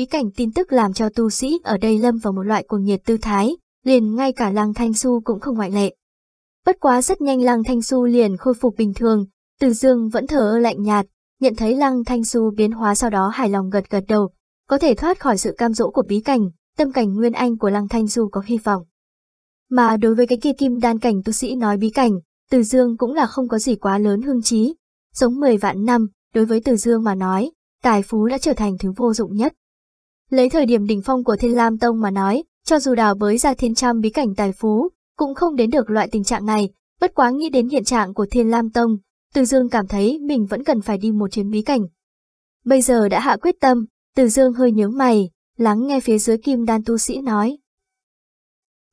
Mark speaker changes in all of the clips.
Speaker 1: bí cảnh tin tức làm cho tu sĩ ở đây lâm vào một loại cuồng nhiệt tư thái, liền ngay cả Lăng Thanh Xu cũng không ngoại lệ. Bất quá rất nhanh Lăng Thanh Xu liền khôi phục bình thường, Từ Dương vẫn thở ơ lạnh nhạt, nhận thấy Lăng Thanh Xu biến hóa sau đó hài lòng gật gật đầu, có thể thoát khỏi sự cam dỗ của bí cảnh, tâm cảnh nguyên anh của Lăng Thanh Xu có hy vọng. Mà đối với cái kia kim đan cảnh tu sĩ nói bí cảnh, Từ Dương cũng là không có gì quá lớn hương trí. Sống 10 vạn năm, đối với Từ Dương mà nói, tài phú đã trở thành thứ vô dụng nhất. Lấy thời điểm đỉnh phong của Thiên Lam Tông mà nói, cho dù đào bới ra thiên trăm bí cảnh tài phú, cũng không đến được loại tình trạng này, bất quá nghĩ đến hiện trạng của Thiên Lam Tông, Từ Dương cảm thấy mình vẫn cần phải đi một chuyến bí cảnh. Bây giờ đã hạ quyết tâm, Từ Dương hơi nhướng mày, lắng nghe phía dưới kim đan tu sĩ nói.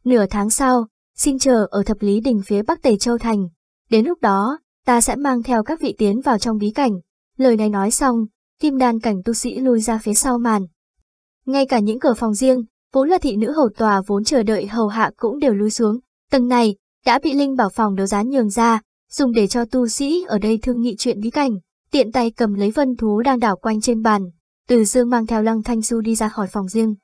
Speaker 1: Nửa tháng sau, xin chờ ở thập lý đỉnh phía bắc Tề Châu Thành. Đến lúc đó, ta sẽ mang theo các vị tiến vào trong bí cảnh. Lời này nói xong, kim đan cảnh tu sĩ lui ra phía sau màn. Ngay cả những cửa phòng riêng, vốn là thị nữ hầu tòa vốn chờ đợi hầu hạ cũng đều lui xuống. Tầng này, đã bị Linh bảo phòng đấu giá nhường ra, dùng để cho tu sĩ ở đây thương nghị chuyện bí cảnh. Tiện tay cầm lấy vân thú đang đảo quanh trên bàn, từ dương mang theo lăng thanh du đi ra khỏi phòng riêng.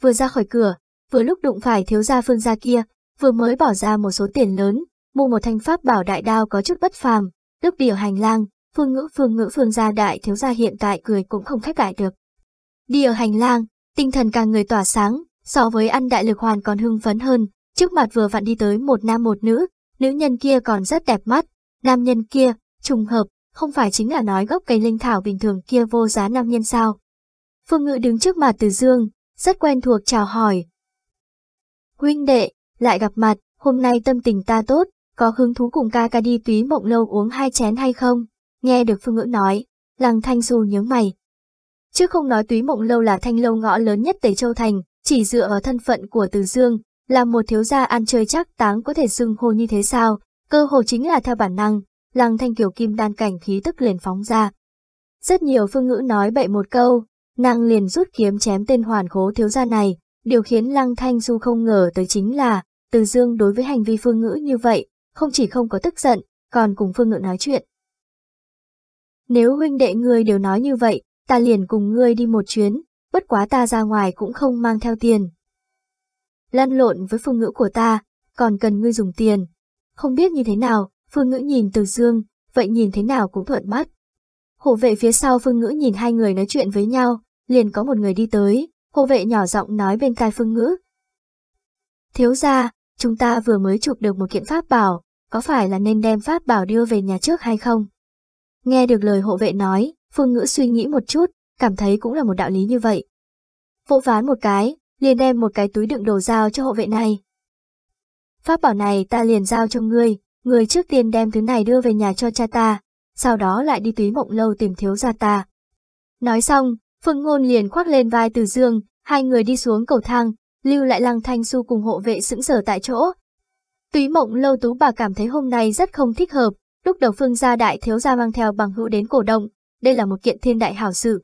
Speaker 1: Vừa ra khỏi cửa, vừa lúc đụng phải thiếu gia phương gia kia, vừa mới bỏ ra một số tiền lớn, mua một thanh pháp bảo đại đao có chút bất phàm, lúc điều hành lang, phương ngữ phương ngữ phương gia đại thiếu gia hiện tại cười cũng không khách cãi được. Đi ở hành lang, tinh thần càng người tỏa sáng, so với ăn đại lực hoàn còn hưng phấn hơn, trước mặt vừa vặn đi tới một nam một nữ, nữ nhân kia còn rất đẹp mắt, nam nhân kia, trùng hợp, không phải chính là nói gốc cây linh thảo bình thường kia vô giá nam nhân sao. Phương Ngự đứng trước mặt Từ Dương, rất quen thuộc chào hỏi. Huynh đệ, lại gặp mặt, hôm nay tâm tình ta tốt, có hứng thú cùng ca ca đi túy mộng lâu uống hai chén hay không? Nghe được Phương Ngữ nói, Lăng Thanh Du nhớ mày. Chứ không nói túy mộng lâu là thanh lâu ngõ lớn nhất Tây Châu Thành, chỉ dựa vào thân phận của Từ Dương, là một thiếu gia ăn chơi chắc táng có thể xưng hô như thế sao, cơ hồ chính là theo bản năng, Lăng Thanh Kiều Kim đan cảnh khí tức liền phóng ra. Rất nhiều phương ngữ nói bậy một câu, nàng liền rút kiếm chém tên hoàn khố thiếu gia này, điều khiến Lăng Thanh Du không ngờ tới chính là, Từ Dương đối với hành vi phương ngữ như vậy, không chỉ không có tức giận, còn cùng phương ngữ nói chuyện. Nếu huynh đệ ngươi đều nói như vậy, ta liền cùng ngươi đi một chuyến, bất quá ta ra ngoài cũng không mang theo tiền. Lăn lộn với phương ngữ của ta, còn cần ngươi dùng tiền. Không biết như thế nào, Phương Ngữ nhìn Từ Dương, vậy nhìn thế nào cũng thuận mắt. Hộ vệ phía sau Phương Ngữ nhìn hai người nói chuyện với nhau, liền có một người đi tới, hộ vệ nhỏ giọng nói bên tai Phương Ngữ. Thiếu gia, chúng ta vừa mới chụp được một kiện pháp bảo, có phải là nên đem pháp bảo đưa về nhà trước hay không? Nghe được lời hộ vệ nói, Phương Ngữ suy nghĩ một chút, cảm thấy cũng là một đạo lý như vậy. Vỗ ván một cái, liền đem một cái túi đựng đồ giao cho hộ vệ này. Pháp bảo này ta liền giao cho ngươi, ngươi trước tiên đem thứ này đưa về nhà cho cha ta, sau đó lại đi túy mộng lâu tìm thiếu gia ta. Nói xong, Phương Ngôn liền khoác lên vai Từ Dương, hai người đi xuống cầu thang, lưu lại Lăng Thanh Xu cùng hộ vệ sững sờ tại chỗ. Túy mộng lâu tú bà cảm thấy hôm nay rất không thích hợp, lúc đầu Phương gia đại thiếu gia mang theo bằng hữu đến cổ động, đây là một kiện thiên đại hảo sự.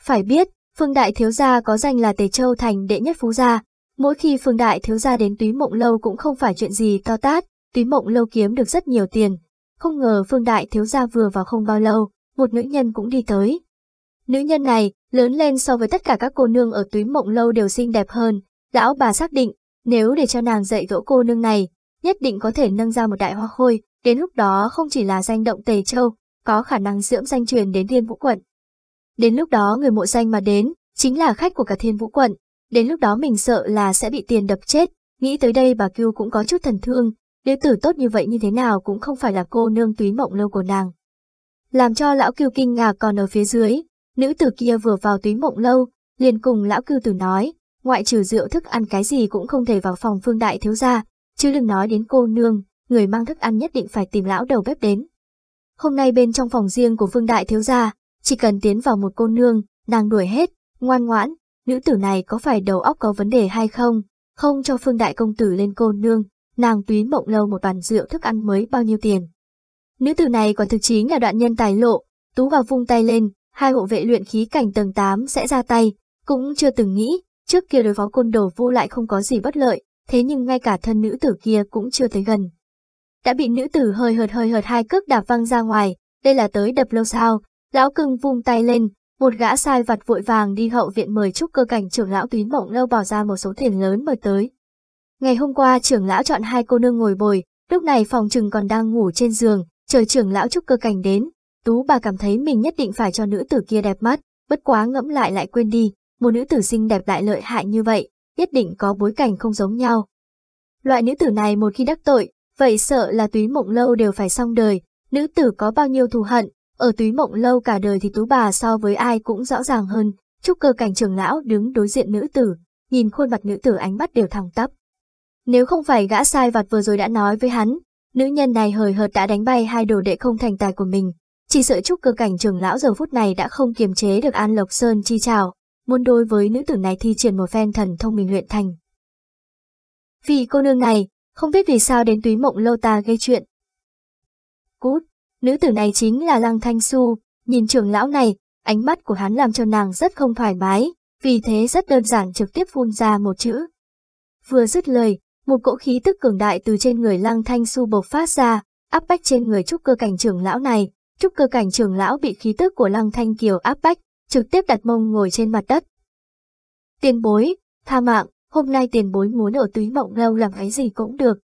Speaker 1: Phải biết, Phương đại thiếu gia có danh là Tề Châu thành đệ nhất phú gia, mỗi khi Phương đại thiếu gia đến túy mộng lâu cũng không phải chuyện gì to tát, túy mộng lâu kiếm được rất nhiều tiền. Không ngờ Phương Đại thiếu gia vừa vào không bao lâu, một nữ nhân cũng đi tới. Nữ nhân này, lớn lên so với tất cả các cô nương ở túy mộng lâu đều xinh đẹp hơn. Lão bà xác định, nếu để cho nàng dạy dỗ cô nương này, nhất định có thể nâng ra một đại hoa khôi, đến lúc đó không chỉ là danh động Tề Châu, có khả năng dưỡng danh truyền đến Thiên Vũ Quận. Đến lúc đó người mộ danh mà đến, chính là khách của cả Thiên Vũ Quận. Đến lúc đó mình sợ là sẽ bị tiền đập chết, nghĩ tới đây bà Kiêu cũng có chút thần thương, Đứa tử tốt như vậy như thế nào cũng không phải là cô nương túy mộng lâu của nàng. Làm cho lão cưu kinh ngạc còn ở phía dưới, nữ tử kia vừa vào túy mộng lâu, liền cùng lão cưu tử nói, ngoại trừ rượu thức ăn cái gì cũng không thể vào phòng phương đại thiếu gia, chứ đừng nói đến cô nương, người mang thức ăn nhất định phải tìm lão đầu bếp đến. Hôm nay bên trong phòng riêng của phương đại thiếu gia, chỉ cần tiến vào một cô nương, nàng đuổi hết, ngoan ngoãn, nữ tử này có phải đầu óc có vấn đề hay không, không cho phương đại công tử lên cô nương, nàng túy mộng lâu một bàn rượu thức ăn mới bao nhiêu tiền. Nữ tử này quả thực chính là đoạn nhân tài lộ, tú vào vung tay lên, hai hộ vệ luyện khí cảnh tầng 8 sẽ ra tay, cũng chưa từng nghĩ, trước kia đối phó côn đồ vô lại không có gì bất lợi, thế nhưng ngay cả thân nữ tử kia cũng chưa tới gần. Đã bị nữ tử hơi hợt hơi hợt hai cước đạp văng ra ngoài, đây là tới đập lâu sao, lão cưng vung tay lên, một gã sai vặt vội vàng đi hậu viện mời trúc cơ cảnh trưởng lão túy mộng lâu bỏ ra một số tiền lớn mời tới. Ngày hôm qua trưởng lão chọn hai cô nương ngồi bồi, lúc này phòng trừng còn đang ngủ trên giường, chờ trưởng lão trúc cơ cảnh đến, tú bà cảm thấy mình nhất định phải cho nữ tử kia đẹp mắt, bất quá ngẫm lại lại quên đi, một nữ tử xinh đẹp lại lợi hại như vậy, nhất định có bối cảnh không giống nhau. Loại nữ tử này một khi đắc tội, vậy sợ là túy mộng lâu đều phải xong đời, nữ tử có bao nhiêu thù hận, ở túy mộng lâu cả đời thì tú bà so với ai cũng rõ ràng hơn, trúc cơ cảnh trưởng lão đứng đối diện nữ tử, nhìn khuôn mặt nữ tử ánh mắt đều thẳng tắp. Nếu không phải gã sai vặt vừa rồi đã nói với hắn, nữ nhân này hời hợt đã đánh bay hai đồ đệ không thành tài của mình, chỉ sợ trúc cơ cảnh trưởng lão giờ phút này đã không kiềm chế được An Lộc Sơn chi trào, muốn đối với nữ tử này thi triển một phen thần thông mình luyện thành. Vì cô nương này, không biết vì sao đến túy mộng lâu ta gây chuyện. Cút, nữ tử này chính là Lăng Thanh Su, nhìn trưởng lão này, ánh mắt của hắn làm cho nàng rất không thoải mái, vì thế rất đơn giản trực tiếp phun ra một chữ. Vừa dứt lời, một cỗ khí tức cường đại từ trên người Lăng Thanh Su bộc phát ra, áp bách trên người trúc cơ cảnh trưởng lão này, trúc cơ cảnh trưởng lão bị khí tức của Lăng Thanh Kiều áp bách, trực tiếp đặt mông ngồi trên mặt đất. Tiền bối, tha mạng, hôm nay tiền bối muốn ở túy mộng lâu làm cái gì cũng được.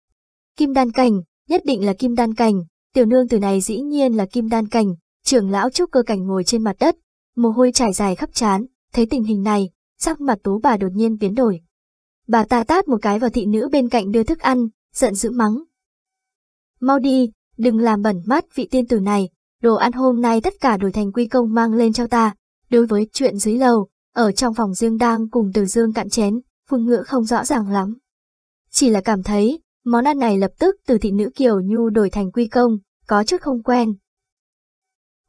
Speaker 1: Kim đan cảnh, nhất định là kim đan cảnh, tiểu nương từ này dĩ nhiên là kim đan cảnh, trưởng lão trúc cơ cảnh ngồi trên mặt đất, mồ hôi trải dài khắp trán, thấy tình hình này, sắc mặt tú bà đột nhiên biến đổi. Bà ta tát một cái vào thị nữ bên cạnh đưa thức ăn, giận dữ mắng. Mau đi, đừng làm bẩn mắt vị tiên tử này, đồ ăn hôm nay tất cả đổi thành quy công mang lên cho ta. Đối với chuyện dưới lầu, ở trong phòng riêng đang cùng từ dương cạn chén, phương ngữ không rõ ràng lắm. Chỉ là cảm thấy, món ăn này lập tức từ thị nữ Kiều Nhu đổi thành quy công, có chút không quen.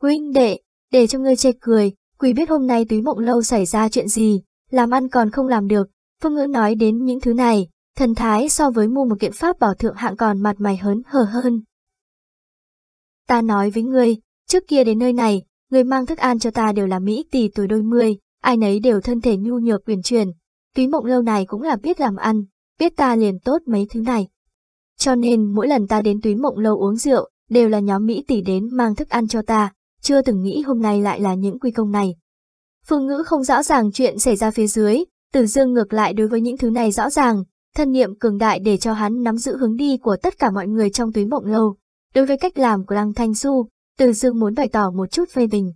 Speaker 1: Huynh đệ, để cho ngươi chê cười, quỳ biết hôm nay túy mộng lâu xảy ra chuyện gì, làm ăn còn không làm được, phương ngữ nói đến những thứ này, thần thái so với mua một kiện pháp bảo thượng hạng còn mặt mày hớn hở hơn. Ta nói với ngươi, trước kia đến nơi này, người mang thức ăn cho ta đều là Mỹ tỷ tuổi đôi mươi, ai nấy đều thân thể nhu nhược quyền truyền. Túy mộng lâu này cũng là biết làm ăn, biết ta liền tốt mấy thứ này. Cho nên mỗi lần ta đến túy mộng lâu uống rượu, đều là nhóm Mỹ tỷ đến mang thức ăn cho ta, chưa từng nghĩ hôm nay lại là những quy công này. Phương ngữ không rõ ràng chuyện xảy ra phía dưới, tử dương ngược lại đối với những thứ này rõ ràng, thân niệm cường đại để cho hắn nắm giữ hướng đi của tất cả mọi người trong túy mộng lâu. Đối với cách làm của Lăng Thanh Du, Từ Dương muốn bày tỏ một chút phê bình.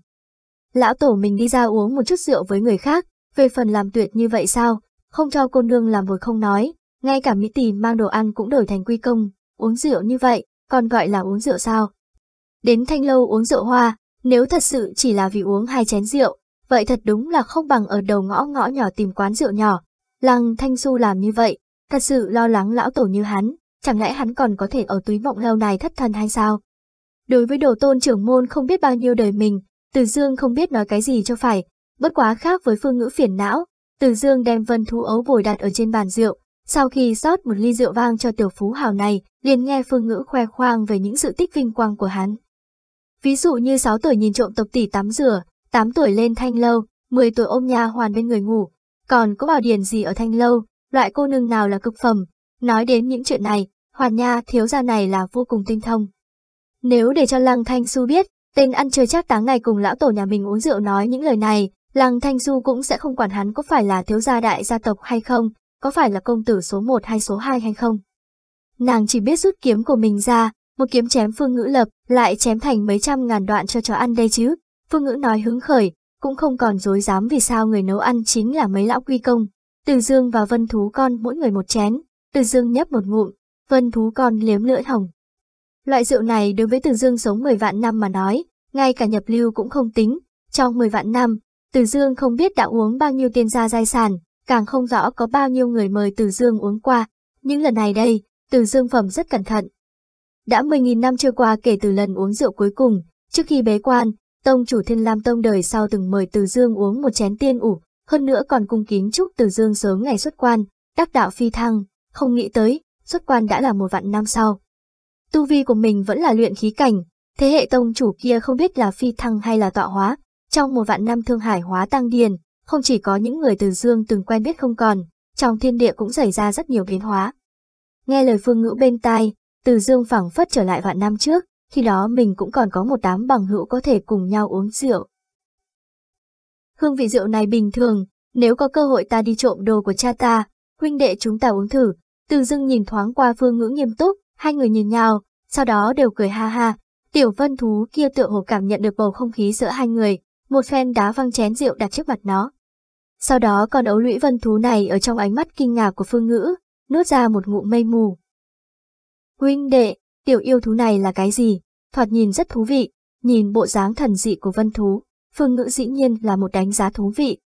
Speaker 1: Lão tổ mình đi ra uống một chút rượu với người khác, về phần làm tuyệt như vậy sao, không cho cô nương làm vội không nói, ngay cả Mỹ Tỷ mang đồ ăn cũng đổi thành quy công, uống rượu như vậy, còn gọi là uống rượu sao? Đến thanh lâu uống rượu hoa, nếu thật sự chỉ là vì uống hai chén rượu, vậy thật đúng là không bằng ở đầu ngõ ngõ nhỏ tìm quán rượu nhỏ. Lăng Thanh Du làm như vậy, thật sự lo lắng lão tổ như hắn, chẳng lẽ hắn còn có thể ở túi mộng lâu này thất thần hay sao? Đối với đồ tôn trưởng môn không biết bao nhiêu đời mình, Từ Dương không biết nói cái gì cho phải, bất quá khác với phương ngữ phiền não. Từ Dương đem vân thú ấu bồi đặt ở trên bàn rượu, sau khi rót một ly rượu vang cho tiểu phú hào này, liền nghe phương ngữ khoe khoang về những sự tích vinh quang của hắn. Ví dụ như 6 tuổi nhìn trộm tộc tỷ tắm rửa, 8 tuổi lên thanh lâu, 10 tuổi ôm nhà hoàn bên người ngủ, còn có bảo điển gì ở thanh lâu, loại cô nương nào là cực phẩm. Nói đến những chuyện này, hoàn nha thiếu gia này là vô cùng tinh thông. Nếu để cho Lăng Thanh Su biết, tên ăn chơi chắc táng này cùng lão tổ nhà mình uống rượu nói những lời này, Làng Thanh Du cũng sẽ không quản hắn có phải là thiếu gia đại gia tộc hay không, có phải là công tử số 1 hay số 2 hay không. Nàng chỉ biết rút kiếm của mình ra, một kiếm chém Phương Ngữ Lập, lại chém thành mấy trăm ngàn đoạn cho chó ăn đây chứ. Phương Ngữ nói hứng khởi, cũng không còn dối dám vì sao người nấu ăn chính là mấy lão quy công. Từ Dương và Vân Thú con mỗi người một chén, Từ Dương nhấp một ngụm, Vân Thú con liếm lưỡi hồng. Loại rượu này đối với Từ Dương sống 10 vạn năm mà nói, ngay cả nhập lưu cũng không tính. Trong 10 vạn năm, từ Dương không biết đã uống bao nhiêu tiền gia giai sản, càng không rõ có bao nhiêu người mời Từ Dương uống qua. Những lần này đây, Từ Dương phẩm rất cẩn thận. Đã 10.000 năm trôi qua kể từ lần uống rượu cuối cùng, trước khi bế quan, Tông chủ Thiên Lam Tông đời sau từng mời Từ Dương uống một chén tiên ủ, hơn nữa còn cung kính chúc Từ Dương sớm ngày xuất quan, đắc đạo phi thăng, không nghĩ tới, xuất quan đã là một vạn năm sau. Tu vi của mình vẫn là luyện khí cảnh, thế hệ tông chủ kia không biết là phi thăng hay là tọa hóa, trong một vạn năm thương hải hóa tăng điền, không chỉ có những người từ dương từng quen biết không còn, trong thiên địa cũng xảy ra rất nhiều biến hóa. Nghe lời phương ngữ bên tai, từ dương phẳng phất trở lại vạn năm trước, khi đó mình cũng còn có một đám bằng hữu có thể cùng nhau uống rượu. hương vị rượu này bình thường, nếu có cơ hội ta đi trộm đồ của cha ta, huynh đệ chúng ta uống thử. Từ dưng nhìn thoáng qua phương ngữ nghiêm túc, hai người nhìn nhau, sau đó đều cười ha ha. Tiểu vân thú kia tựa hồ cảm nhận được bầu không khí giữa hai người, một phen đá văng chén rượu đặt trước mặt nó. Sau đó con ấu lũy vân thú này ở trong ánh mắt kinh ngạc của phương ngữ, nuốt ra một ngụm mây mù. Huynh đệ, tiểu yêu thú này là cái gì? Thoạt nhìn rất thú vị, nhìn bộ dáng thần dị của vân thú, phương ngữ dĩ nhiên là một đánh giá thú vị.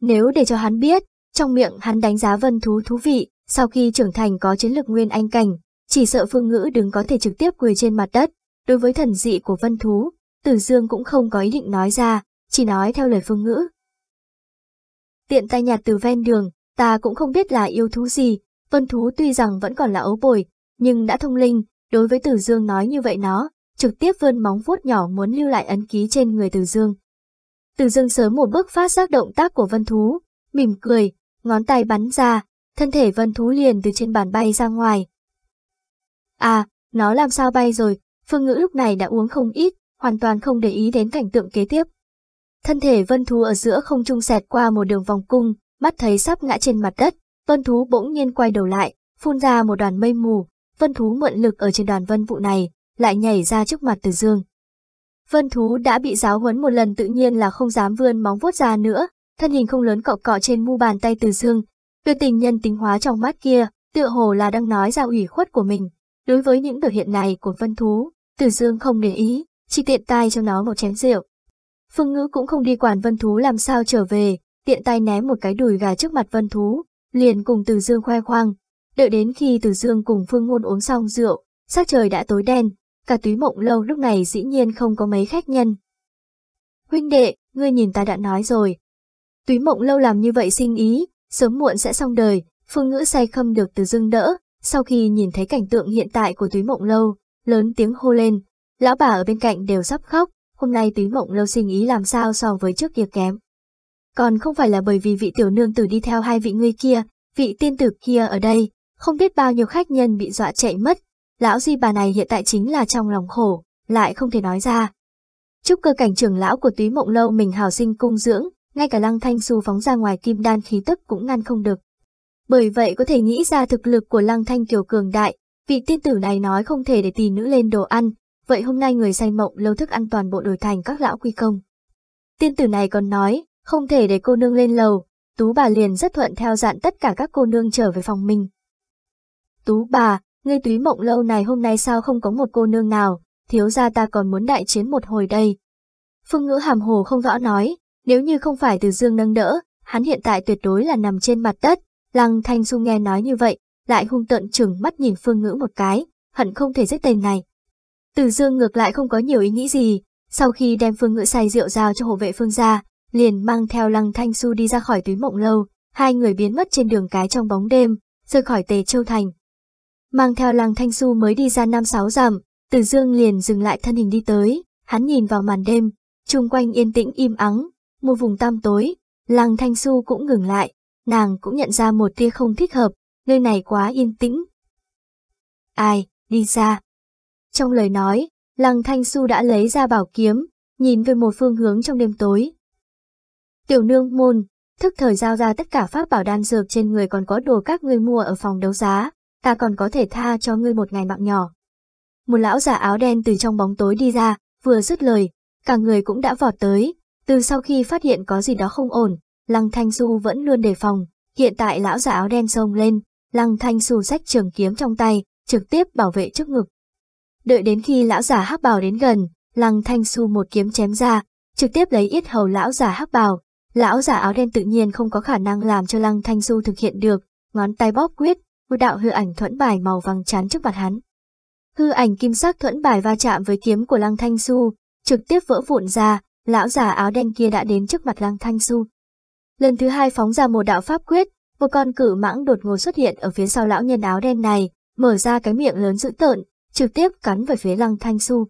Speaker 1: Nếu để cho hắn biết, trong miệng hắn đánh giá vân thú thú vị, sau khi trưởng thành có chiến lược nguyên anh cảnh, chỉ sợ phương ngữ đừng có thể trực tiếp quỳ trên mặt đất. Đối với thần dị của vân thú, Tử Dương cũng không có ý định nói ra, chỉ nói theo lời phương ngữ. Tiện tay nhặt từ ven đường, ta cũng không biết là yêu thú gì, vân thú tuy rằng vẫn còn là ấu bồi, nhưng đã thông linh, đối với Tử Dương nói như vậy nó, trực tiếp vươn móng vuốt nhỏ muốn lưu lại ấn ký trên người Tử Dương. Tử Dương sớm một bước phát giác động tác của vân thú, mỉm cười, ngón tay bắn ra, thân thể vân thú liền từ trên bàn bay ra ngoài. À, nó làm sao bay rồi, Phương Ngữ lúc này đã uống không ít, hoàn toàn không để ý đến cảnh tượng kế tiếp. Thân thể vân thú ở giữa không trung xẹt qua một đường vòng cung, mắt thấy sắp ngã trên mặt đất, vân thú bỗng nhiên quay đầu lại, phun ra một đoàn mây mù, vân thú mượn lực ở trên đoàn vân vụ này, lại nhảy ra trước mặt Từ Dương. Vân thú đã bị giáo huấn một lần tự nhiên là không dám vươn móng vuốt ra nữa, thân hình không lớn cọ cọ trên mu bàn tay Từ Dương, tuyệt tình nhân tính hóa trong mắt kia, tựa hồ là đang nói ra ủy khuất của mình. Đối với những biểu hiện này của vân thú, Từ Dương không để ý, chỉ tiện tay cho nó một chén rượu. Phương Ngữ cũng không đi quản vân thú làm sao trở về, tiện tay ném một cái đùi gà trước mặt vân thú, liền cùng Từ Dương khoe khoang. Đợi đến khi Từ Dương cùng Phương Ngôn uống xong rượu, sắc trời đã tối đen, cả túy mộng lâu lúc này dĩ nhiên không có mấy khách nhân. Huynh đệ, ngươi nhìn ta đã nói rồi. Túy mộng lâu làm như vậy sinh ý, sớm muộn sẽ xong đời, phương ngữ say khâm được từ Dương đỡ, sau khi nhìn thấy cảnh tượng hiện tại của túy mộng lâu, lớn tiếng hô lên, lão bà ở bên cạnh đều sắp khóc, hôm nay túy mộng lâu sinh ý làm sao so với trước kia kém. Còn không phải là bởi vì vị tiểu nương tử đi theo hai vị ngươi kia, vị tiên tử kia ở đây, không biết bao nhiêu khách nhân bị dọa chạy mất, lão di bà này hiện tại chính là trong lòng khổ, lại không thể nói ra. Chúc cơ cảnh trưởng lão của túy mộng lâu mình hào sinh cung dưỡng, ngay cả lăng thanh su phóng ra ngoài kim đan khí tức cũng ngăn không được. Bởi vậy có thể nghĩ ra thực lực của lăng thanh kiều cường đại, vị tiên tử này nói không thể để tỷ nữ lên đồ ăn, vậy hôm nay người say mộng lâu thức ăn toàn bộ đổi thành các lão quy công. Tiên tử này còn nói, không thể để cô nương lên lầu, tú bà liền rất thuận theo dặn tất cả các cô nương trở về phòng mình. Tú bà, ngươi túy mộng lâu này hôm nay sao không có một cô nương nào, thiếu gia ta còn muốn đại chiến một hồi đây. Phương ngữ hàm hồ không rõ nói, nếu như không phải từ dương nâng đỡ, hắn hiện tại tuyệt đối là nằm trên mặt đất. Lăng Thanh Xu nghe nói như vậy, lại hung tợn chừng mắt nhìn Phương Ngữ một cái, hận không thể giết tên này. Từ Dương ngược lại không có nhiều ý nghĩ gì, sau khi đem Phương Ngữ say rượu giao cho hộ vệ Phương gia, liền mang theo Lăng Thanh Su đi ra khỏi túy mộng lâu, hai người biến mất trên đường cái trong bóng đêm, rời khỏi Tề Châu Thành. Mang theo Lăng Thanh Su mới đi ra năm sáu dặm, Từ Dương liền dừng lại thân hình đi tới, hắn nhìn vào màn đêm, chung quanh yên tĩnh im ắng, một vùng tăm tối, Lăng Thanh Su cũng ngừng lại, nàng cũng nhận ra một tia không thích hợp, nơi này quá yên tĩnh. Ai, đi ra. Trong lời nói, Lăng Thanh Xu đã lấy ra bảo kiếm, nhìn về một phương hướng trong đêm tối. Tiểu nương môn, thức thời giao ra tất cả pháp bảo đan dược trên người còn có đồ các ngươi mua ở phòng đấu giá, ta còn có thể tha cho ngươi một ngày mạng nhỏ. Một lão già áo đen từ trong bóng tối đi ra, vừa dứt lời, cả người cũng đã vọt tới, từ sau khi phát hiện có gì đó không ổn, Lăng Thanh Du vẫn luôn đề phòng, hiện tại lão già áo đen xông lên, Lăng Thanh Du xách trường kiếm trong tay, trực tiếp bảo vệ trước ngực. Đợi đến khi lão già hắc bào đến gần, Lăng Thanh Du một kiếm chém ra, trực tiếp lấy yết hầu lão già hắc bào. Lão già áo đen tự nhiên không có khả năng làm cho Lăng Thanh Du thực hiện được, ngón tay bóp quyết, một đạo hư ảnh thuẫn bài màu vàng chán trước mặt hắn. Hư ảnh kim sắc thuẫn bài va chạm với kiếm của Lăng Thanh Du, trực tiếp vỡ vụn ra, lão già áo đen kia đã đến trước mặt Lăng Thanh Du. Lần thứ hai phóng ra một đạo pháp quyết, một con cử mãng đột ngột xuất hiện ở phía sau lão nhân áo đen này, mở ra cái miệng lớn dữ tợn, trực tiếp cắn về phía Lăng Thanh su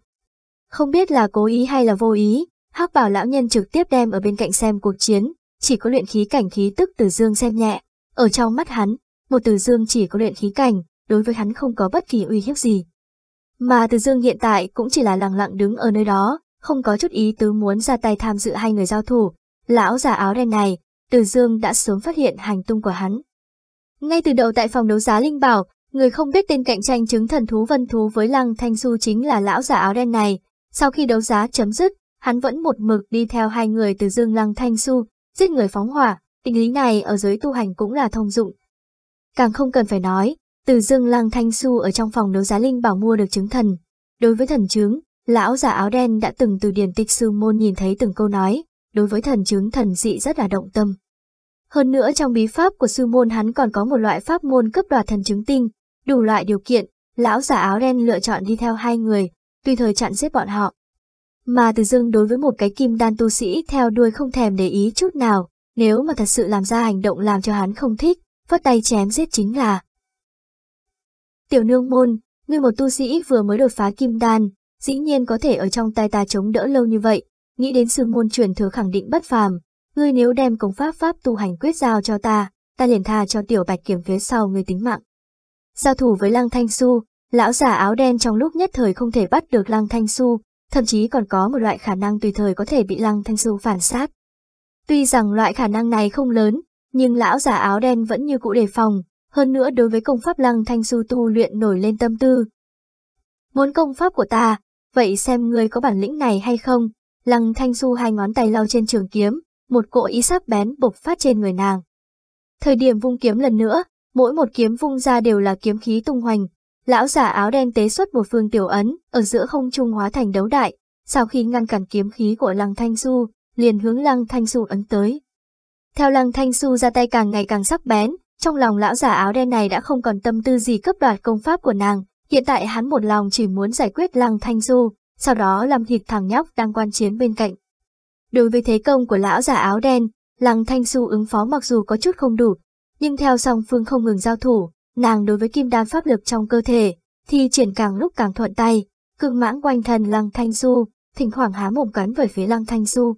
Speaker 1: Không biết là cố ý hay là vô ý, hắc bảo lão nhân trực tiếp đem ở bên cạnh xem cuộc chiến, chỉ có luyện khí cảnh khí tức từ dương xem nhẹ. Ở trong mắt hắn, một từ dương chỉ có luyện khí cảnh, đối với hắn không có bất kỳ uy hiếp gì. Mà từ dương hiện tại cũng chỉ là lặng lặng đứng ở nơi đó, không có chút ý tứ muốn ra tay tham dự hai người giao thủ, lão già áo đen này, Từ Dương đã sớm phát hiện hành tung của hắn. Ngay từ đầu tại phòng đấu giá Linh Bảo, người không biết tên cạnh tranh chứng thần thú vân thú với Lăng Thanh Du chính là lão giả áo đen này. Sau khi đấu giá chấm dứt, hắn vẫn một mực đi theo hai người từ Dương Lăng Thanh Du, giết người phóng hỏa, tình lý này ở giới tu hành cũng là thông dụng. Càng không cần phải nói, từ Dương Lăng Thanh Du ở trong phòng đấu giá Linh Bảo mua được chứng thần. Đối với thần chứng, lão giả áo đen đã từng từ điển tịch sư môn nhìn thấy từng câu nói, đối với thần chứng thần dị rất là động tâm. Hơn nữa trong bí pháp của sư môn hắn còn có một loại pháp môn cấp đoạt thần chứng tinh, đủ loại điều kiện, lão giả áo đen lựa chọn đi theo hai người, tùy thời chặn giết bọn họ. Mà từ dưng đối với một cái kim đan tu sĩ theo đuôi không thèm để ý chút nào, nếu mà thật sự làm ra hành động làm cho hắn không thích, vất tay chém giết chính là. Tiểu nương môn, ngươi một tu sĩ vừa mới đột phá kim đan, dĩ nhiên có thể ở trong tay ta chống đỡ lâu như vậy, nghĩ đến sư môn truyền thừa khẳng định bất phàm, ngươi nếu đem công pháp pháp tu hành quyết giao cho ta, ta liền tha cho tiểu bạch kiểm phía sau ngươi tính mạng. Giao thủ với Lăng Thanh Su, lão giả áo đen trong lúc nhất thời không thể bắt được Lăng Thanh Su, thậm chí còn có một loại khả năng tùy thời có thể bị Lăng Thanh Su phản sát. Tuy rằng loại khả năng này không lớn, nhưng lão giả áo đen vẫn như cũ đề phòng, hơn nữa đối với công pháp Lăng Thanh Su tu luyện nổi lên tâm tư. Muốn công pháp của ta, vậy xem ngươi có bản lĩnh này hay không? Lăng Thanh Su hai ngón tay lau trên trường kiếm, một cỗ ý sắc bén bộc phát trên người nàng. Thời điểm vung kiếm lần nữa, mỗi một kiếm vung ra đều là kiếm khí tung hoành. Lão giả áo đen tế xuất một phương tiểu ấn, ở giữa không trung hóa thành đấu đại, sau khi ngăn cản kiếm khí của Lăng Thanh Du, liền hướng Lăng Thanh Du ấn tới. Theo Lăng Thanh Du ra tay càng ngày càng sắc bén, trong lòng lão giả áo đen này đã không còn tâm tư gì cấp đoạt công pháp của nàng, hiện tại hắn một lòng chỉ muốn giải quyết Lăng Thanh Du, sau đó làm thịt thằng nhóc đang quan chiến bên cạnh. Đối với thế công của lão giả áo đen, Lăng Thanh Xu ứng phó mặc dù có chút không đủ, nhưng theo song phương không ngừng giao thủ, nàng đối với kim đan pháp lực trong cơ thể, thì triển càng lúc càng thuận tay, cương mãng quanh thân Lăng Thanh Xu, thỉnh thoảng há mồm cắn về phía Lăng Thanh Xu.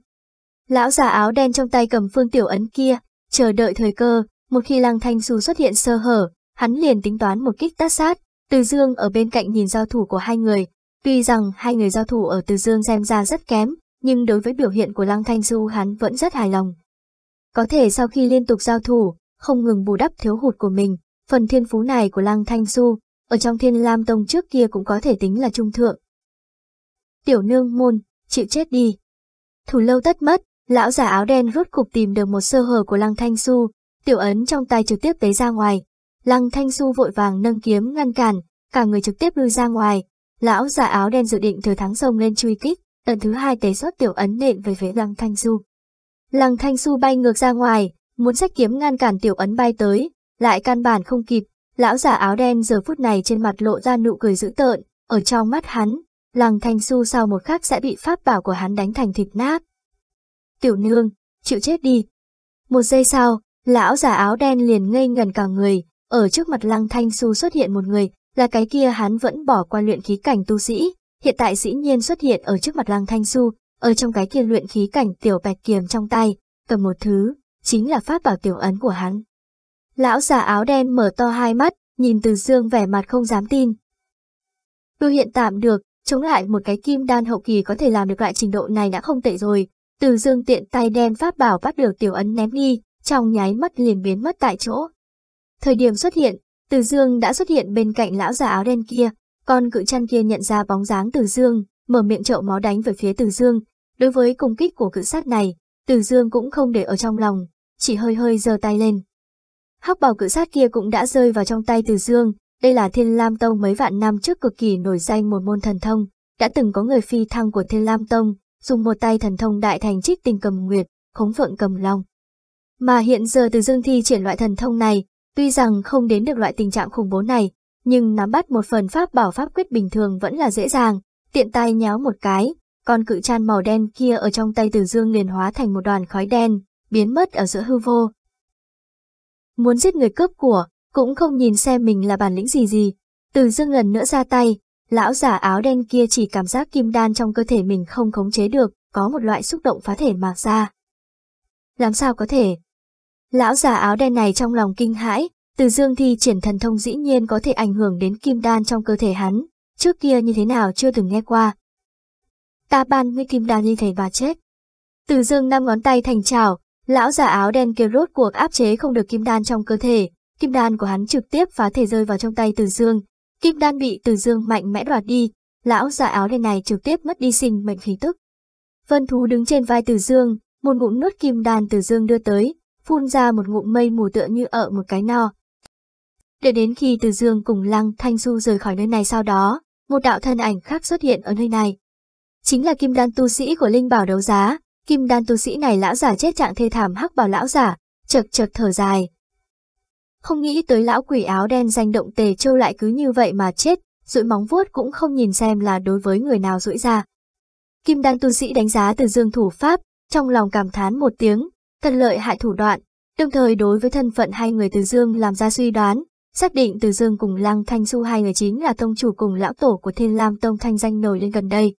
Speaker 1: Lão giả áo đen trong tay cầm phương tiểu ấn kia, chờ đợi thời cơ, một khi Lăng Thanh Xu xuất hiện sơ hở, hắn liền tính toán một kích tát sát, Từ Dương ở bên cạnh nhìn giao thủ của hai người, tuy rằng hai người giao thủ ở Từ Dương xem ra rất kém, nhưng đối với biểu hiện của Lăng Thanh Du hắn vẫn rất hài lòng. Có thể sau khi liên tục giao thủ, không ngừng bù đắp thiếu hụt của mình, phần thiên phú này của Lăng Thanh Du, ở trong thiên lam tông trước kia cũng có thể tính là trung thượng. Tiểu nương môn, chịu chết đi. Thủ lâu tất mất, lão giả áo đen rốt cục tìm được một sơ hở của Lăng Thanh Du, tiểu ấn trong tay trực tiếp tế ra ngoài. Lăng Thanh Du vội vàng nâng kiếm ngăn cản, cả người trực tiếp lui ra ngoài. Lão giả áo đen dự định thừa thắng sông lên truy kích, lần thứ hai tế xuất tiểu ấn nện về phía Lăng Thanh Du. Lăng Thanh Du bay ngược ra ngoài, muốn sách kiếm ngăn cản tiểu ấn bay tới, lại căn bản không kịp, lão giả áo đen giờ phút này trên mặt lộ ra nụ cười dữ tợn, ở trong mắt hắn, Lăng Thanh Du sau một khắc sẽ bị pháp bảo của hắn đánh thành thịt nát. Tiểu nương, chịu chết đi. Một giây sau, lão giả áo đen liền ngây ngần cả người, ở trước mặt Lăng Thanh Du xuất hiện một người, là cái kia hắn vẫn bỏ qua luyện khí cảnh tu sĩ, hiện tại dĩ nhiên xuất hiện ở trước mặt Lăng Thanh Du, ở trong cái kia luyện khí cảnh tiểu bạch kiềm trong tay, cầm một thứ, chính là pháp bảo tiểu ấn của hắn. Lão già áo đen mở to hai mắt, nhìn Từ Dương vẻ mặt không dám tin. Tu hiện tạm được, chống lại một cái kim đan hậu kỳ có thể làm được loại trình độ này đã không tệ rồi. Từ Dương tiện tay đem pháp bảo bắt được tiểu ấn ném đi, trong nháy mắt liền biến mất tại chỗ. Thời điểm xuất hiện, Từ Dương đã xuất hiện bên cạnh lão già áo đen kia, con cự chăn kia nhận ra bóng dáng Từ Dương, mở miệng chậu máu đánh về phía Từ Dương. Đối với công kích của cự sát này, Từ Dương cũng không để ở trong lòng, chỉ hơi hơi giơ tay lên. Hắc bảo cự sát kia cũng đã rơi vào trong tay Từ Dương, đây là Thiên Lam Tông mấy vạn năm trước cực kỳ nổi danh một môn thần thông, đã từng có người phi thăng của Thiên Lam Tông, dùng một tay thần thông đại thành trích tình cầm nguyệt, khống phượng cầm long. Mà hiện giờ Từ Dương thi triển loại thần thông này, tuy rằng không đến được loại tình trạng khủng bố này, nhưng nắm bắt một phần pháp bảo pháp quyết bình thường vẫn là dễ dàng, tiện tay nhéo một cái, con cự chan màu đen kia ở trong tay Từ Dương liền hóa thành một đoàn khói đen, biến mất ở giữa hư vô. Muốn giết người cướp của, cũng không nhìn xem mình là bản lĩnh gì gì. Từ dương lần nữa ra tay, lão giả áo đen kia chỉ cảm giác kim đan trong cơ thể mình không khống chế được, có một loại xúc động phá thể mạc ra. Làm sao có thể? Lão giả áo đen này trong lòng kinh hãi, từ dương thi triển thần thông dĩ nhiên có thể ảnh hưởng đến kim đan trong cơ thể hắn, trước kia như thế nào chưa từng nghe qua. Ta ban ngươi kim đan như thể và chết. Từ dương năm ngón tay thành trào, lão già áo đen kia rốt cuộc áp chế không được kim đan trong cơ thể, kim đan của hắn trực tiếp phá thể rơi vào trong tay từ dương. Kim đan bị từ dương mạnh mẽ đoạt đi, lão già áo đen này trực tiếp mất đi sinh mệnh khí tức. Vân thú đứng trên vai từ dương, một ngụm nuốt kim đan từ dương đưa tới, phun ra một ngụm mây mù tựa như ở một cái no. Để đến khi từ dương cùng lăng thanh du rời khỏi nơi này sau đó, một đạo thân ảnh khác xuất hiện ở nơi này. Chính là kim đan tu sĩ của Linh Bảo đấu giá, kim đan tu sĩ này lão giả chết trạng thê thảm hắc bảo lão giả, chật chật thở dài. Không nghĩ tới lão quỷ áo đen danh động tề châu lại cứ như vậy mà chết, rũi móng vuốt cũng không nhìn xem là đối với người nào rũi ra. Kim đan tu sĩ đánh giá từ dương thủ pháp, trong lòng cảm thán một tiếng, thật lợi hại thủ đoạn, đồng thời đối với thân phận hai người từ dương làm ra suy đoán, xác định từ dương cùng lăng thanh su hai người chính là tông chủ cùng lão tổ của thiên lam tông thanh danh nổi lên gần đây.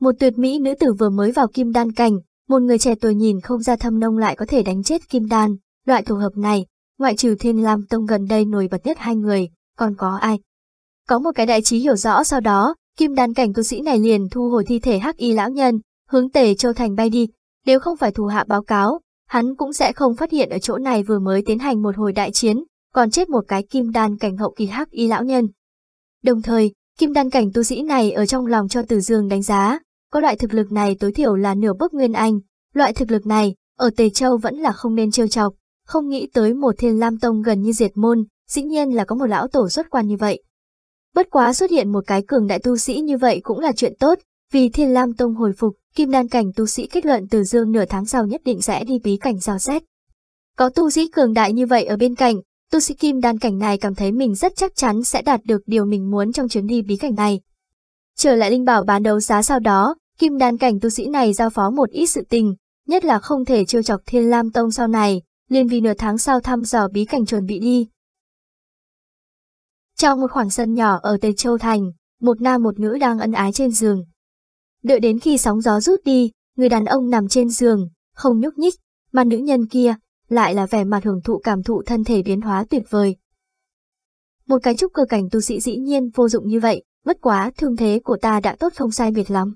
Speaker 1: Một tuyệt mỹ nữ tử vừa mới vào kim đan cảnh, một người trẻ tuổi nhìn không ra thâm nông lại có thể đánh chết kim đan, loại tổ hợp này, ngoại trừ thiên lam tông gần đây nổi bật nhất hai người, còn có ai? Có một cái đại trí hiểu rõ sau đó, kim đan cảnh tu sĩ này liền thu hồi thi thể hắc y lão nhân, hướng tề châu thành bay đi, nếu không phải thủ hạ báo cáo, hắn cũng sẽ không phát hiện ở chỗ này vừa mới tiến hành một hồi đại chiến, còn chết một cái kim đan cảnh hậu kỳ hắc y lão nhân. Đồng thời, kim đan cảnh tu sĩ này ở trong lòng cho Từ Dương đánh giá, có loại thực lực này tối thiểu là nửa bước nguyên anh, loại thực lực này, ở Tề Châu vẫn là không nên trêu chọc, không nghĩ tới một thiên lam tông gần như diệt môn, dĩ nhiên là có một lão tổ xuất quan như vậy. Bất quá xuất hiện một cái cường đại tu sĩ như vậy cũng là chuyện tốt, vì thiên lam tông hồi phục, kim đan cảnh tu sĩ kết luận từ dương nửa tháng sau nhất định sẽ đi bí cảnh giao xét. Có tu sĩ cường đại như vậy ở bên cạnh, tu sĩ kim đan cảnh này cảm thấy mình rất chắc chắn sẽ đạt được điều mình muốn trong chuyến đi bí cảnh này. Trở lại linh bảo bán đấu giá sau đó, kim đan cảnh tu sĩ này giao phó một ít sự tình, nhất là không thể trêu chọc thiên lam tông sau này, liền vì nửa tháng sau thăm dò bí cảnh chuẩn bị đi. Trong một khoảng sân nhỏ ở Tây Châu Thành, một nam một nữ đang ân ái trên giường. Đợi đến khi sóng gió rút đi, người đàn ông nằm trên giường, không nhúc nhích, mà nữ nhân kia lại là vẻ mặt hưởng thụ cảm thụ thân thể biến hóa tuyệt vời. Một cái trúc cơ cảnh tu sĩ dĩ nhiên vô dụng như vậy, bất quá thương thế của ta đã tốt không sai biệt lắm.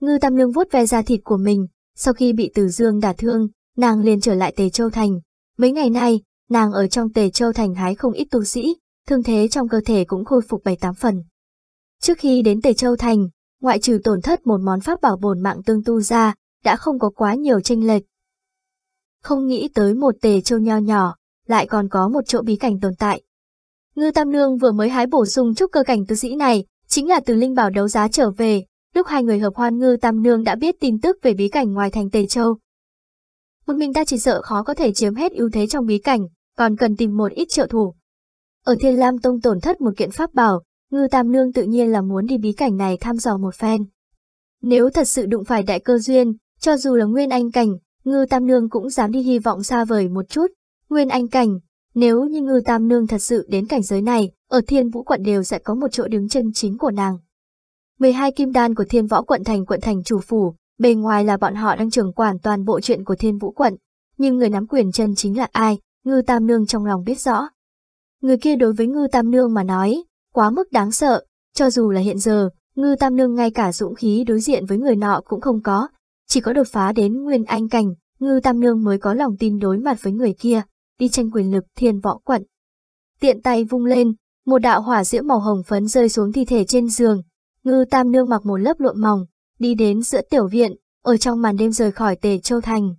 Speaker 1: Ngư Tam Nương vuốt ve da thịt của mình, sau khi bị Từ Dương đả thương, nàng liền trở lại Tề Châu Thành. Mấy ngày nay, nàng ở trong Tề Châu Thành hái không ít tu sĩ, thương thế trong cơ thể cũng khôi phục 7-8 phần. Trước khi đến Tề Châu Thành, ngoại trừ tổn thất một món pháp bảo bổn mạng tương tu ra, đã không có quá nhiều tranh lệch. Không nghĩ tới một Tề Châu nho nhỏ, lại còn có một chỗ bí cảnh tồn tại. Ngư Tam Nương vừa mới hái bổ sung chút cơ cảnh tư sĩ này, chính là từ linh bảo đấu giá trở về, lúc hai người hợp hoan Ngư Tam Nương đã biết tin tức về bí cảnh ngoài thành Tề Châu. Một mình ta chỉ sợ khó có thể chiếm hết ưu thế trong bí cảnh, còn cần tìm một ít trợ thủ. Ở Thiên Lam Tông tổn thất một kiện pháp bảo, Ngư Tam Nương tự nhiên là muốn đi bí cảnh này thăm dò một phen. Nếu thật sự đụng phải đại cơ duyên, cho dù là Nguyên Anh Cảnh, Ngư Tam Nương cũng dám đi hy vọng xa vời một chút. Nguyên Anh Cảnh, nếu như Ngư Tam Nương thật sự đến cảnh giới này, ở Thiên Vũ Quận đều sẽ có một chỗ đứng chân chính của nàng. 12 kim đan của Thiên Võ Quận thành quận thành chủ phủ, bề ngoài là bọn họ đang trưởng quản toàn bộ chuyện của Thiên Vũ Quận, nhưng người nắm quyền chân chính là ai, Ngư Tam Nương trong lòng biết rõ. Người kia đối với Ngư Tam Nương mà nói, quá mức đáng sợ, cho dù là hiện giờ, Ngư Tam Nương ngay cả dũng khí đối diện với người nọ cũng không có, chỉ có đột phá đến Nguyên Anh Cảnh, Ngư Tam Nương mới có lòng tin đối mặt với người kia, đi tranh quyền lực thiên võ quận. Tiện tay vung lên, một đạo hỏa diễm màu hồng phấn rơi xuống thi thể trên giường, Ngư Tam Nương mặc một lớp lụa mỏng, đi đến giữa tiểu viện, ở trong màn đêm rời khỏi Tề Châu Thành.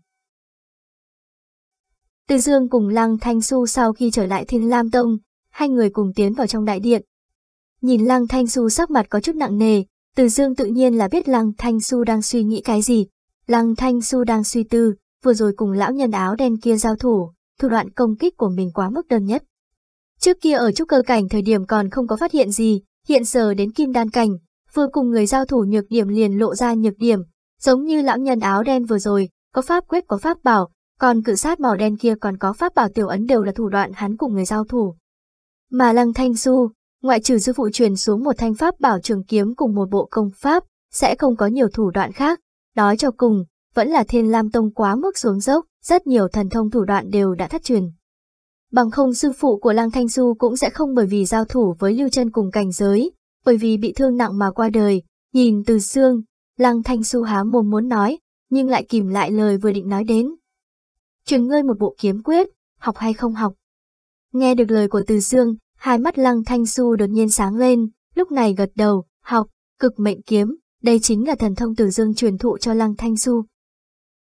Speaker 1: Từ Dương cùng Lăng Thanh Xu sau khi trở lại Thiên Lam Tông, hai người cùng tiến vào trong đại điện. Nhìn Lăng Thanh Xu sắc mặt có chút nặng nề, Từ Dương tự nhiên là biết Lăng Thanh Xu đang suy nghĩ cái gì. Lăng Thanh Xu đang suy tư, vừa rồi cùng lão nhân áo đen kia giao thủ, thủ đoạn công kích của mình quá mức đơn nhất. Trước kia ở trúc cơ cảnh thời điểm còn không có phát hiện gì, hiện giờ đến kim đan cảnh, vừa cùng người giao thủ nhược điểm liền lộ ra nhược điểm, giống như lão nhân áo đen vừa rồi, có pháp quyết có pháp bảo, còn cự sát màu đen kia còn có pháp bảo tiểu ấn đều là thủ đoạn hắn cùng người giao thủ. Mà Lăng Thanh Du, ngoại trừ sư phụ truyền xuống một thanh pháp bảo trường kiếm cùng một bộ công pháp, sẽ không có nhiều thủ đoạn khác, nói cho cùng, vẫn là thiên lam tông quá mức xuống dốc, rất nhiều thần thông thủ đoạn đều đã thất truyền. Bằng không sư phụ của Lăng Thanh Du cũng sẽ không bởi vì giao thủ với Lưu chân cùng cảnh giới, bởi vì bị thương nặng mà qua đời, nhìn từ xương, Lăng Thanh Du há mồm muốn nói, nhưng lại kìm lại lời vừa định nói đến. Truyền ngươi một bộ kiếm quyết, học hay không học? Nghe được lời của Từ Dương, hai mắt Lăng Thanh Du đột nhiên sáng lên, lúc này gật đầu, học, cực mệnh kiếm, đây chính là thần thông Từ Dương truyền thụ cho Lăng Thanh Du.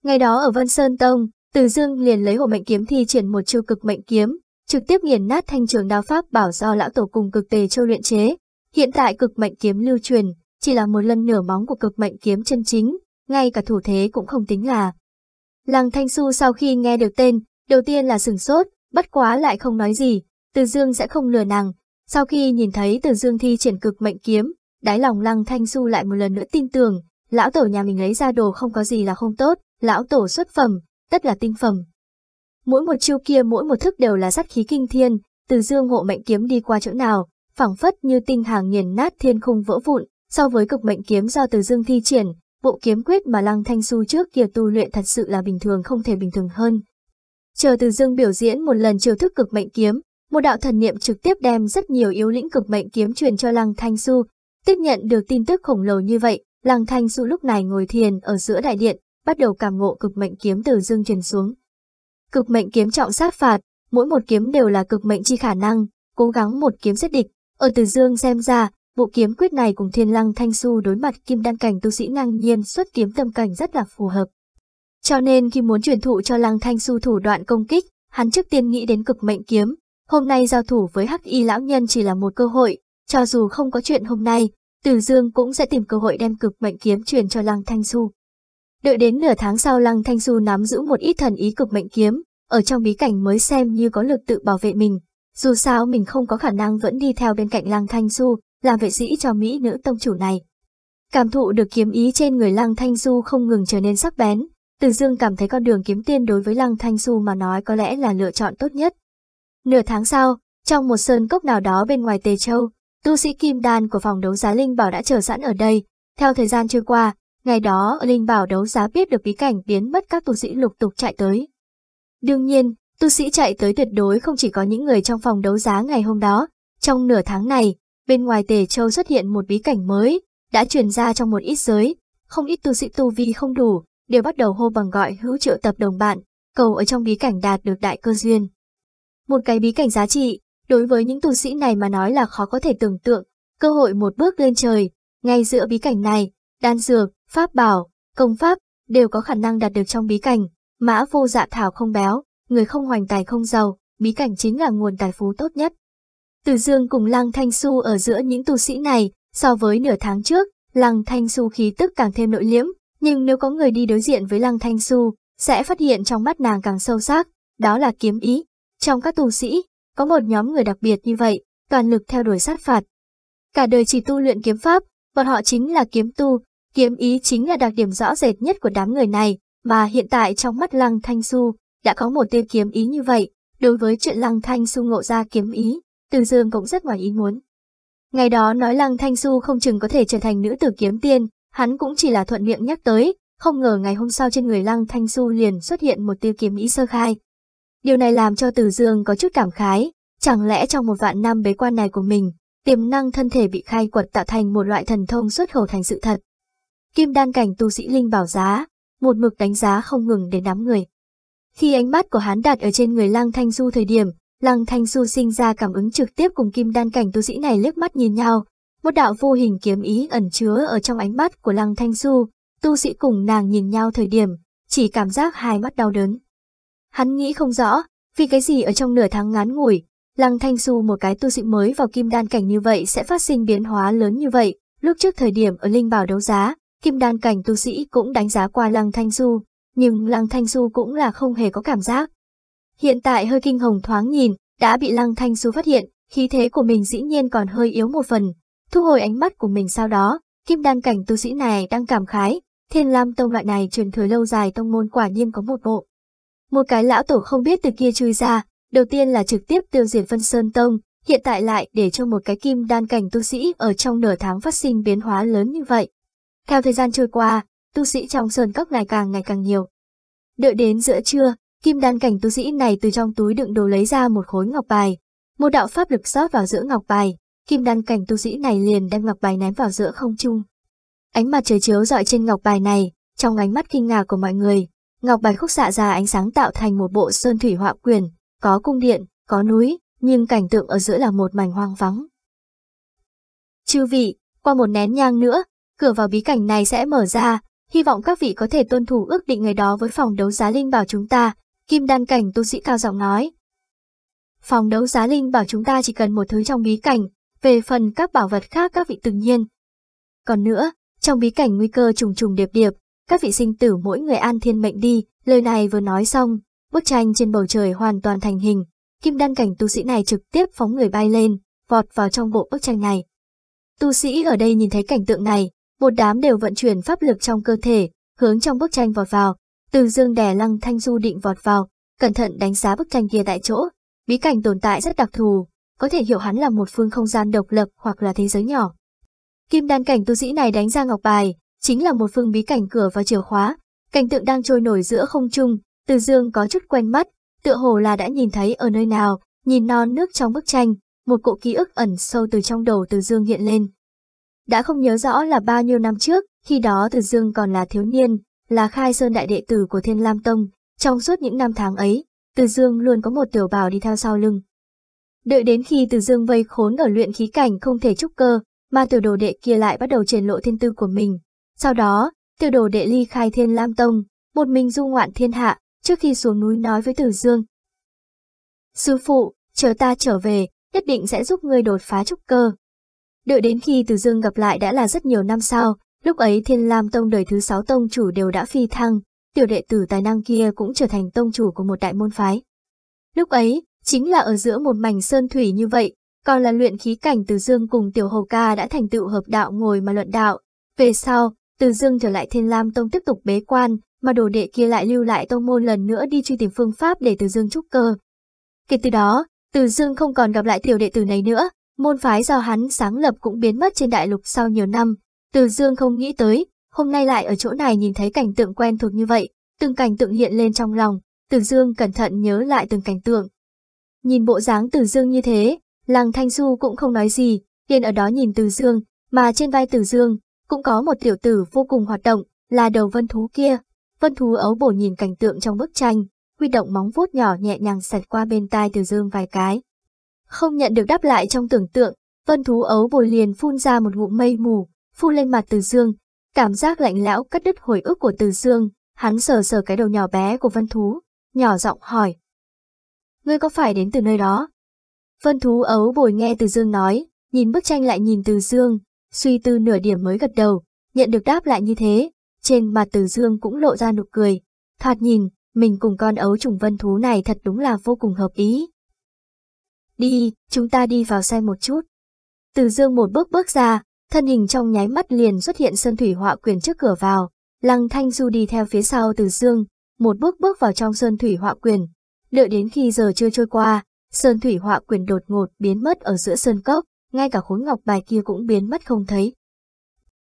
Speaker 1: Ngày đó ở Vân Sơn Tông, Từ Dương liền lấy hộ mệnh kiếm thi triển một chiêu cực mệnh kiếm, trực tiếp nghiền nát thanh trường đao pháp bảo do lão tổ cùng cực tề châu luyện chế. Hiện tại cực mệnh kiếm lưu truyền, chỉ là một lần nửa móng của cực mệnh kiếm chân chính, ngay cả thủ thế cũng không tính là. Lăng Thanh Du sau khi nghe được tên, đầu tiên là sừng sốt, bất quá lại không nói gì, Từ Dương sẽ không lừa nàng. Sau khi nhìn thấy Từ Dương thi triển cực mệnh kiếm, đáy lòng Lăng Thanh Du lại một lần nữa tin tưởng, lão tổ nhà mình lấy ra đồ không có gì là không tốt, lão tổ xuất phẩm, tất là tinh phẩm. Mỗi một chiêu kia mỗi một thức đều là sát khí kinh thiên, từ dương hộ mệnh kiếm đi qua chỗ nào, phẳng phất như tinh hàng nghiền nát thiên khung vỡ vụn, so với cực mệnh kiếm do từ dương thi triển, bộ kiếm quyết mà lăng thanh su trước kia tu luyện thật sự là bình thường không thể bình thường hơn. Chờ từ dương biểu diễn một lần chiêu thức cực mệnh kiếm, một đạo thần niệm trực tiếp đem rất nhiều yếu lĩnh cực mệnh kiếm truyền cho lăng thanh su, tiếp nhận được tin tức khổng lồ như vậy, lăng thanh du lúc này ngồi thiền ở giữa đại điện, bắt đầu cảm ngộ cực mệnh kiếm từ dương truyền xuống. Cực mệnh kiếm trọng sát phạt, mỗi một kiếm đều là cực mệnh chi khả năng, cố gắng một kiếm giết địch. Ở Từ Dương xem ra, bộ kiếm quyết này cùng Thiên Lăng Thanh Su đối mặt kim đăng cảnh tu sĩ ngang nhiên xuất kiếm tâm cảnh rất là phù hợp. Cho nên khi muốn truyền thụ cho Lăng Thanh Su thủ đoạn công kích, hắn trước tiên nghĩ đến cực mệnh kiếm. Hôm nay giao thủ với Hắc Y lão nhân chỉ là một cơ hội, cho dù không có chuyện hôm nay, Từ Dương cũng sẽ tìm cơ hội đem cực mệnh kiếm truyền cho Lăng Thanh Du. Đợi đến nửa tháng sau Lăng Thanh Du nắm giữ một ít thần ý cực mệnh kiếm, ở trong bí cảnh mới xem như có lực tự bảo vệ mình. Dù sao mình không có khả năng vẫn đi theo bên cạnh Lăng Thanh Du, làm vệ sĩ cho Mỹ nữ tông chủ này. Cảm thụ được kiếm ý trên người Lăng Thanh Du không ngừng trở nên sắc bén, Từ Dương cảm thấy con đường kiếm tiên đối với Lăng Thanh Du mà nói có lẽ là lựa chọn tốt nhất. Nửa tháng sau, trong một sơn cốc nào đó bên ngoài Tề Châu, tu sĩ Kim Đan của phòng đấu giá Linh Bảo đã chờ sẵn ở đây. Theo thời gian trôi qua, Ngày đó, Linh Bảo đấu giá biết được bí cảnh biến mất các tu sĩ lục tục chạy tới. Đương nhiên, tu sĩ chạy tới tuyệt đối không chỉ có những người trong phòng đấu giá ngày hôm đó. Trong nửa tháng này, bên ngoài Tề Châu xuất hiện một bí cảnh mới, đã truyền ra trong một ít giới. Không ít tu sĩ tu vi không đủ, đều bắt đầu hô bằng gọi hữu triệu tập đồng bạn, cầu ở trong bí cảnh đạt được đại cơ duyên. Một cái bí cảnh giá trị, đối với những tu sĩ này mà nói là khó có thể tưởng tượng, cơ hội một bước lên trời, ngay giữa bí cảnh này, đan dược, pháp bảo, công pháp, đều có khả năng đạt được trong bí cảnh. Mã vô dạ thảo không béo, người không hoành tài không giàu, bí cảnh chính là nguồn tài phú tốt nhất. Từ Dương cùng Lăng Thanh Su ở giữa những tu sĩ này, so với nửa tháng trước, Lăng Thanh Su khí tức càng thêm nội liễm, nhưng nếu có người đi đối diện với Lăng Thanh Su, sẽ phát hiện trong mắt nàng càng sâu sắc, đó là kiếm ý. Trong các tu sĩ, có một nhóm người đặc biệt như vậy, toàn lực theo đuổi sát phạt. Cả đời chỉ tu luyện kiếm pháp, bọn họ chính là kiếm tu, Kiếm ý chính là đặc điểm rõ rệt nhất của đám người này, mà hiện tại trong mắt Lăng Thanh Du đã có một tia kiếm ý như vậy. Đối với chuyện Lăng Thanh Du ngộ ra kiếm ý, Từ Dương cũng rất ngoài ý muốn. Ngày đó nói Lăng Thanh Du không chừng có thể trở thành nữ tử kiếm tiên, hắn cũng chỉ là thuận miệng nhắc tới, không ngờ ngày hôm sau trên người Lăng Thanh Du liền xuất hiện một tia kiếm ý sơ khai. Điều này làm cho Từ Dương có chút cảm khái, chẳng lẽ trong một vạn năm bế quan này của mình, tiềm năng thân thể bị khai quật tạo thành một loại thần thông xuất khẩu thành sự thật. Kim đan cảnh tu sĩ Linh bảo giá, một mực đánh giá không ngừng đến đám người. Khi ánh mắt của hắn đặt ở trên người Lăng Thanh Du thời điểm, Lăng Thanh Du sinh ra cảm ứng trực tiếp cùng kim đan cảnh tu sĩ này liếc mắt nhìn nhau. Một đạo vô hình kiếm ý ẩn chứa ở trong ánh mắt của Lăng Thanh Du, tu sĩ cùng nàng nhìn nhau thời điểm, chỉ cảm giác hai mắt đau đớn. Hắn nghĩ không rõ, vì cái gì ở trong nửa tháng ngắn ngủi, Lăng Thanh Du một cái tu sĩ mới vào kim đan cảnh như vậy sẽ phát sinh biến hóa lớn như vậy. Lúc trước thời điểm ở Linh Bảo đấu giá, Kim đan cảnh tu sĩ cũng đánh giá qua Lăng Thanh Du, nhưng Lăng Thanh Du cũng là không hề có cảm giác. Hiện tại hơi kinh hồng thoáng nhìn, đã bị Lăng Thanh Du phát hiện, khí thế của mình dĩ nhiên còn hơi yếu một phần. Thu hồi ánh mắt của mình sau đó, kim đan cảnh tu sĩ này đang cảm khái, thiên lam tông loại này truyền thừa lâu dài tông môn quả nhiên có một bộ. Một cái lão tổ không biết từ kia chui ra, đầu tiên là trực tiếp tiêu diệt Vân Sơn Tông, hiện tại lại để cho một cái kim đan cảnh tu sĩ ở trong nửa tháng phát sinh biến hóa lớn như vậy. Theo thời gian trôi qua, tu sĩ trong sơn cốc ngày càng ngày càng nhiều. Đợi đến giữa trưa, kim đan cảnh tu sĩ này từ trong túi đựng đồ lấy ra một khối ngọc bài. Một đạo pháp lực rót vào giữa ngọc bài, kim đan cảnh tu sĩ này liền đem ngọc bài ném vào giữa không trung. Ánh mặt trời chiếu rọi trên ngọc bài này, trong ánh mắt kinh ngạc của mọi người, ngọc Bạch khúc dạ xạ ra ánh sáng tạo thành một bộ sơn thủy họa quyền, có cung điện, có núi, nhưng cảnh tượng ở giữa là một mảnh hoang vắng. Chư vị, qua một nén nhang nữa, cửa vào bí cảnh này sẽ mở ra, hy vọng các vị có thể tuân thủ ước định ngày đó với phòng đấu giá linh bảo chúng ta, kim đan cảnh tu sĩ cao giọng nói. Phòng đấu giá linh bảo chúng ta chỉ cần một thứ trong bí cảnh, về phần các bảo vật khác các vị tự nhiên. Còn nữa, trong bí cảnh nguy cơ trùng trùng điệp điệp, các vị sinh tử mỗi người an thiên mệnh đi, lời này vừa nói xong, bức tranh trên bầu trời hoàn toàn thành hình, kim đan cảnh tu sĩ này trực tiếp phóng người bay lên, vọt vào trong bộ bức tranh này. Tu sĩ ở đây nhìn thấy cảnh tượng này, một đám đều vận chuyển pháp lực trong cơ thể, hướng trong bức tranh vọt vào. Từ dương đè lăng thanh du định vọt vào, cẩn thận đánh giá bức tranh kia tại chỗ. Bí cảnh tồn tại rất đặc thù, có thể hiểu hắn là một phương không gian độc lập hoặc là thế giới nhỏ. Kim đan cảnh tu sĩ này đánh ra ngọc bài, chính là một phương bí cảnh cửa và chìa khóa. Cảnh tượng đang trôi nổi giữa không trung, từ dương có chút quen mắt, tựa hồ là đã nhìn thấy ở nơi nào, nhìn non nước trong bức tranh, một cỗ ký ức ẩn sâu từ trong đầu từ dương hiện lên. Đã không nhớ rõ là bao nhiêu năm trước, khi đó Từ Dương còn là thiếu niên, là khai sơn đại đệ tử của Thiên Lam Tông, trong suốt những năm tháng ấy, Từ Dương luôn có một tiểu bảo đi theo sau lưng. Đợi đến khi Từ Dương vây khốn ở luyện khí cảnh không thể trúc cơ, mà tiểu đồ đệ kia lại bắt đầu triển lộ thiên tư của mình. Sau đó, tiểu đồ đệ ly khai Thiên Lam Tông, một mình du ngoạn thiên hạ, trước khi xuống núi nói với tử Dương. Sư phụ, chờ ta trở về, nhất định sẽ giúp ngươi đột phá trúc cơ. Đợi đến khi Từ Dương gặp lại đã là rất nhiều năm sau, lúc ấy Thiên Lam Tông đời thứ sáu tông chủ đều đã phi thăng, tiểu đệ tử tài năng kia cũng trở thành tông chủ của một đại môn phái. Lúc ấy, chính là ở giữa một mảnh sơn thủy như vậy, còn là luyện khí cảnh Từ Dương cùng tiểu hầu ca đã thành tựu hợp đạo ngồi mà luận đạo. Về sau, từ Dương trở lại Thiên Lam Tông tiếp tục bế quan, mà đồ đệ kia lại lưu lại tông môn lần nữa đi truy tìm phương pháp để Từ Dương trúc cơ. Kể từ đó, Từ Dương không còn gặp lại tiểu đệ tử này nữa, Môn phái do hắn sáng lập cũng biến mất trên đại lục sau nhiều năm. Từ Dương không nghĩ tới, hôm nay lại ở chỗ này nhìn thấy cảnh tượng quen thuộc như vậy, từng cảnh tượng hiện lên trong lòng, Từ Dương cẩn thận nhớ lại từng cảnh tượng. Nhìn bộ dáng Từ Dương như thế, Lăng Thanh Du cũng không nói gì, liền ở đó nhìn Từ Dương, mà trên vai Từ Dương cũng có một tiểu tử vô cùng hoạt động, là đầu vân thú kia. Vân thú ấu bổ nhìn cảnh tượng trong bức tranh, huy động móng vuốt nhỏ nhẹ nhàng sạch qua bên tai Từ Dương vài cái. Không nhận được đáp lại trong tưởng tượng, vân thú ấu bồi liền phun ra một ngụm mây mù, phun lên mặt Từ Dương. Cảm giác lạnh lẽo cắt đứt hồi ức của Từ Dương, hắn sờ sờ cái đầu nhỏ bé của vân thú, nhỏ giọng hỏi. Ngươi có phải đến từ nơi đó? Vân thú ấu bồi nghe Từ Dương nói, nhìn bức tranh lại nhìn Từ Dương, suy tư nửa điểm mới gật đầu, nhận được đáp lại như thế, trên mặt Từ Dương cũng lộ ra nụ cười. Thoạt nhìn, mình cùng con ấu trùng vân thú này thật đúng là vô cùng hợp ý. Đi, chúng ta đi vào xem một chút. Từ dương một bước bước ra, thân hình trong nháy mắt liền xuất hiện sơn thủy họa quyền trước cửa vào. Lăng Thanh Du đi theo phía sau từ dương, một bước bước vào trong sơn thủy họa quyền. Đợi đến khi giờ chưa trôi qua, sơn thủy họa quyền đột ngột biến mất ở giữa sơn cốc, ngay cả khối ngọc bài kia cũng biến mất không thấy.